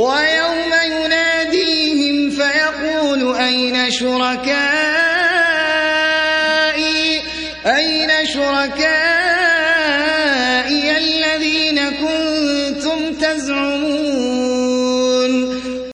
ويوم يناديهم فيقول أين شركائي؟ أين شركائي الذين كنتم تزعمون؟